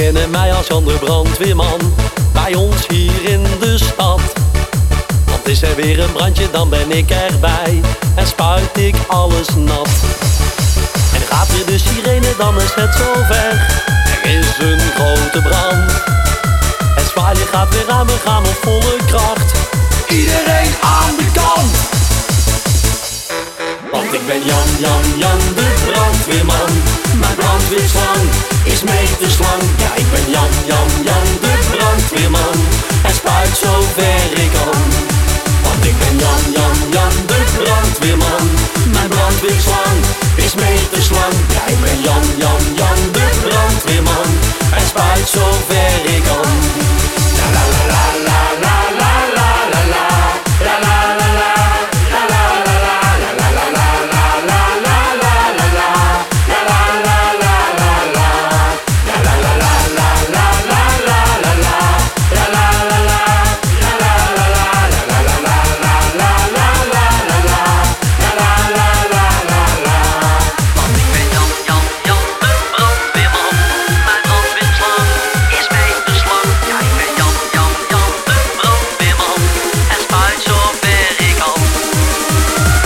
Alexander brandweerman bij ons hier in de stad. Want is er weer een brandje, dan ben ik erbij en spuit ik alles nat. En gaat weer de sirene, dan is het zover. Er is een grote brand. En zwaaien gaat weer aan, we gaan op volle kracht. Iedereen aan de kant! Want ik ben Jan, Jan, Jan, de brandweerman. Ja, ik ben Jan, Jan, Jan, de brandweerman. En spuit zo ver ik kan. Want ik ben Jan, Jan, Jan, de brandweerman. Mijn brandweerslang